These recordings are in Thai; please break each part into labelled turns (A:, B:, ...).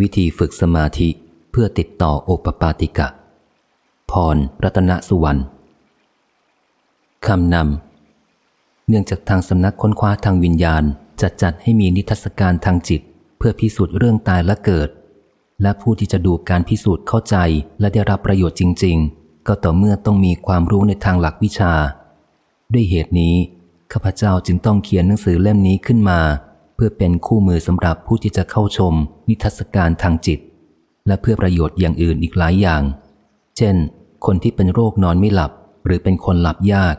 A: วิธีฝึกสมาธิเพื่อติดต่อโอปปาติกะ พรรัตนสุวรรณคำนำ เนื่องจากทางสำนักค้นคว้าทางวิญญาณจัดจัดให้มีนิทรรศการทางจิต เพื่อพิสูจน์เรื่องตายและเกิด และผู้ที่จะดูการพิสูจน์เข้าใจและได้รับประโยชน์จริง ๆ ก็ต่อเมื่อต้องมีความรู้ในทางหลักวิชา ด้วยเหตุนี้ข้าพเจ้าจึงต้องเขียนหนังสือเล่มนี้ขึ้นมา เพื่อเป็นคู่มือสำหรับผู้ที่จะเข้าชม นิทรรศการทางจิต และเพื่อประโยชน์อย่างอื่นอีกหลายอย่าง เช่น คนที่เป็นโรคนอนไม่หลับ หรือเป็นคนหลับยาก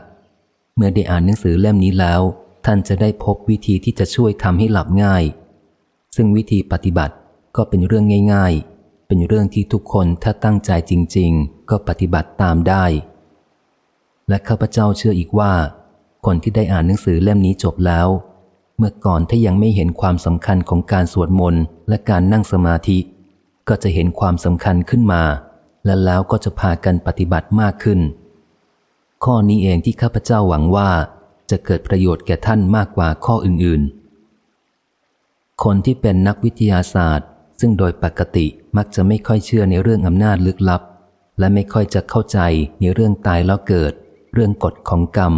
A: เมื่อได้อ่านหนังสือเล่มนี้แล้ว ท่านจะได้พบวิธีที่จะช่วยทำให้หลับง่าย ซึ่งวิธีปฏิบัติก็เป็นเรื่องง่าย ๆ เป็นเรื่องที่ทุกคนถ้าตั้งใจจริง ๆ ก็ปฏิบัติตามได้ และข้าพเจ้าเชื่ออีกว่า คนที่ได้อ่านหนังสือเล่มนี้จบแล้ว เมื่อก่อนถ้ายังไม่เห็นความสำคัญของการสวดมนต์และการนั่งสมาธิ ก็จะเห็นความสำคัญขึ้นมา และแล้วก็จะพากันปฏิบัติมากขึ้น ข้อนี้เองที่ข้าพเจ้าหวังว่า จะเกิดประโยชน์แก่ท่านมากกว่าข้ออื่นๆ คนที่เป็นนักวิทยาศาสตร์ ซึ่งโดยปกติมักจะไม่ค่อยเชื่อในเรื่องอำนาจลึกลับ และไม่ค่อยจะเข้าใจในเรื่องตายแล้วเกิด เรื่องกฎของกรรม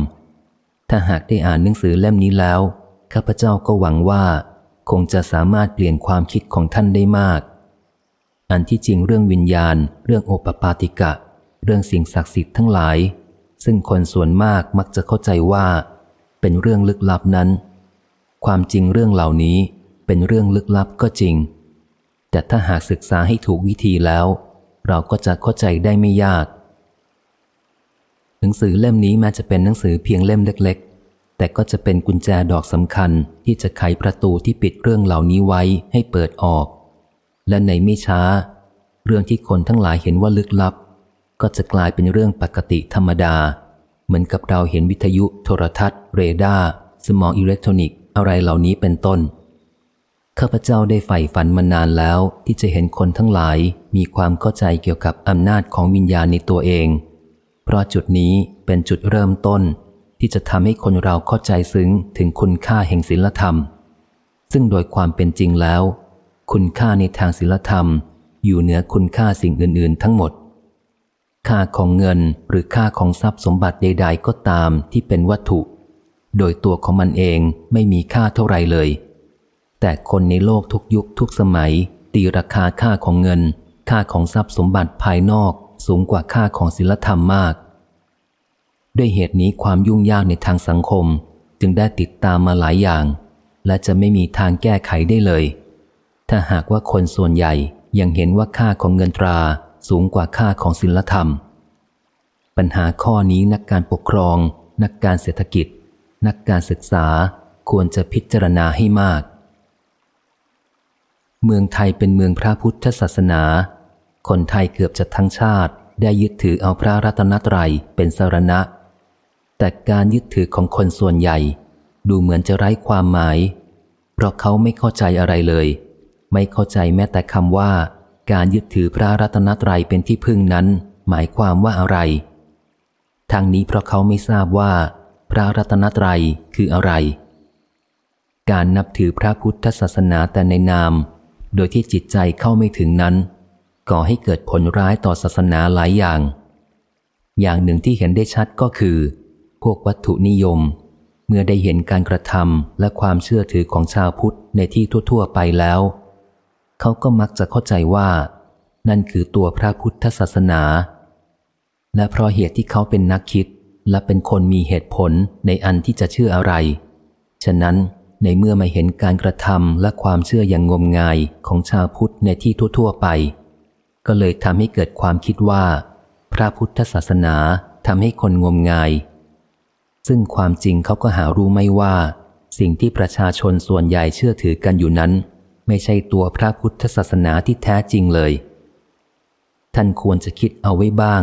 A: ถ้าหากได้อ่านหนังสือเล่มนี้แล้ว ข้าพเจ้าก็หวังว่า คงจะสามารถเปลี่ยนความคิดของท่านได้มาก อันที่จริงเรื่องวิญญาณ เรื่องโอปปาติกะ เรื่องสิ่งศักดิ์สิทธิ์ทั้งหลาย ซึ่งคนส่วนมากมักจะเข้าใจว่า เป็นเรื่องลึกลับนั้น ความจริงเรื่องเหล่านี้เป็นเรื่องลึกลับก็จริง แต่ถ้าหากศึกษาให้ถูกวิธีแล้ว เราก็จะเข้าใจได้ไม่ยาก หนังสือเล่มนี้แม้จะเป็นหนังสือเพียงเล่มเล็ก แต่ก็จะเป็นกุญแจดอกสำคัญที่จะไขประตูที่ปิดเรื่องเหล่านี้ไว้ให้เปิดออก และในไม่ช้า เรื่องที่คนทั้งหลายเห็นว่าลึกลับ ก็จะกลายเป็นเรื่องปกติธรรมดา เหมือนกับเราเห็นวิทยุ โทรทัศน์ เรดาร์สมองอิเล็กทรอนิกส์อะไรเหล่านี้เป็นต้น ข้าพเจ้าได้ใฝ่ฝันมานานแล้วที่จะเห็นคนทั้งหลายมีความเข้าใจเกี่ยวกับอำนาจของวิญญาณในตัวเอง เพราะจุดนี้เป็นจุดเริ่มต้น ที่จะทำให้คนเราเข้าใจซึ้งถึงคุณค่าแห่งศีลธรรม ซึ่งโดยความเป็นจริงแล้ว คุณค่าในทางศีลธรรม อยู่เหนือคุณค่าสิ่งอื่น ๆ ทั้งหมด ค่าของเงินหรือค่าของทรัพย์สมบัติใด ๆ ก็ตามที่เป็นวัตถุ โดยตัวของมันเองไม่มีค่าเท่าไรเลย แต่คนในโลกทุกยุคทุกสมัย ตีราคาค่าของเงิน ค่าของทรัพย์สมบัติภายนอกสูงกว่าค่าของศีลธรรมมาก ด้วยเหตุนี้ความยุ่งยากในทางสังคม จึงได้ติดตามมาหลายอย่าง และจะไม่มีทางแก้ไขได้เลย ถ้าหากว่าคนส่วนใหญ่ยังเห็นว่าค่าของเงินตราสูงกว่าค่าของศีลธรรม ปัญหาข้อนี้นักการปกครอง นักการเศรษฐกิจ นักการศึกษาควรจะพิจารณาให้มาก เมืองไทยเป็นเมืองพระพุทธศาสนา คนไทยเกือบจะทั้งชาติได้ยึดถือเอาพระรัตนตรัยเป็นสารณะ แต่การยึดถือของคนส่วนใหญ่ ดูเหมือนจะไร้ความหมาย เพราะเขาไม่เข้าใจอะไรเลย ไม่เข้าใจแม้แต่คำว่า การยึดถือพระรัตนตรัยเป็นที่พึ่งนั้น หมายความว่าอะไร ทางนี้เพราะเขาไม่ทราบว่า พระรัตนตรัยคืออะไร การนับถือพระพุทธศาสนาแต่ในนาม โดยที่จิตใจเข้าไม่ถึงนั้น ก่อให้เกิดผลร้ายต่อศาสนาหลายอย่าง อย่างหนึ่งที่เห็นได้ชัดก็คือ วกวัตถุนิยม เมื่อได้เห็นการกระทำและความเชื่อถือของชาวพุทธในที่ทั่ว ๆ ไปแล้ว เขาก็มักจะเข้าใจว่า นั่นคือตัวพระพุทธศาสนา และเพราะเหตุที่เขาเป็นนักคิดและเป็นคนมีเหตุผลในอันที่จะเชื่ออะไร ฉะนั้นในเมื่อมาเห็นการกระทำและความเชื่ออย่างงมงายของชาวพุทธในที่ทั่ว ๆ ไป ก็เลยทำให้เกิดความคิดว่า พระพุทธศาสนาทำให้คนงมงาย ซึ่งความจริงเขาก็หารู้ไม่ว่า สิ่งที่ประชาชนส่วนใหญ่เชื่อถือกันอยู่นั้น ไม่ใช่ตัวพระพุทธศาสนาที่แท้จริงเลย ท่านควรจะคิดเอาไว้บ้าง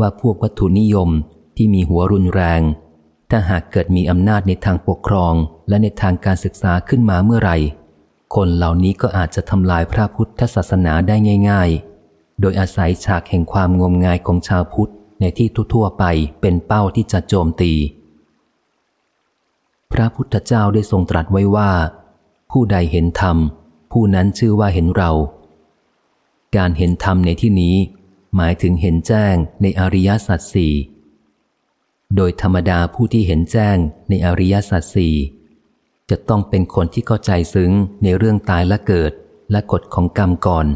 A: ว่าพวกวัตถุนิยมที่มีหัวรุนแรง ถ้าหากเกิดมีอำนาจในทางปกครองและในทางการศึกษาขึ้นมาเมื่อไหร่ คนเหล่านี้ก็อาจจะทำลายพระพุทธศาสนาได้ง่าย ๆ โดยอาศัยฉากแห่งความงมงายของชาวพุทธในที่ทั่วๆไปเป็นเป้าที่จะโจมตี พระพุทธเจ้าได้ทรงตรัสไว้ว่า ผู้ใดเห็นธรรม ผู้นั้นชื่อว่าเห็นเรา การเห็นธรรมในที่นี้ หมายถึงเห็นแจ้งในอริยสัจสี่โดยธรรมดาผู้ที่เห็นแจ้งในอริยสัจสี่จะต้องเป็นคนที่เข้าใจซึ้งในเรื่องตายและเกิดและกฎของกรรมก่อน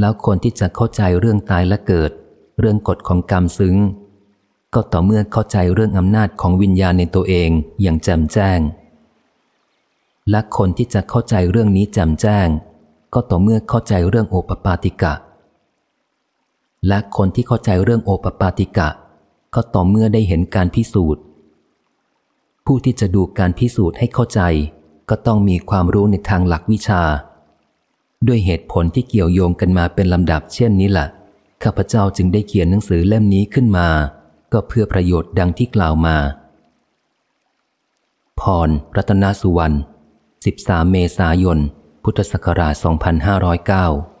A: แล้วคนที่จะเข้าใจเรื่องตายและเกิด เรื่องกฎของกรรมซึ้ง ก็ต่อเมื่อเข้าใจเรื่องอำนาจของวิญญาณในตัวเองอย่างแจ่มแจ้ง และคนที่จะเข้าใจเรื่องนี้แจ่มแจ้ง ก็ต่อเมื่อเข้าใจเรื่องโอปปาติกะ และคนที่เข้าใจเรื่องโอปปาติกะ ก็ต่อเมื่อได้เห็นการพิสูจน์ ผู้ที่จะดูการพิสูจน์ให้เข้าใจ ก็ต้องมีความรู้ในทางหลักวิชา ด้วยเหตุผลที่เกี่ยวโยงกันมาเป็นลำดับเช่นนี้แหละข้าพเจ้าจึงได้เขียนหนังสือเล่มนี้ขึ้นมา ก็เพื่อประโยชน์ดังที่กล่าวมา พร รัตนสุวรรณ 13 เมษายน พุทธศักราช 2509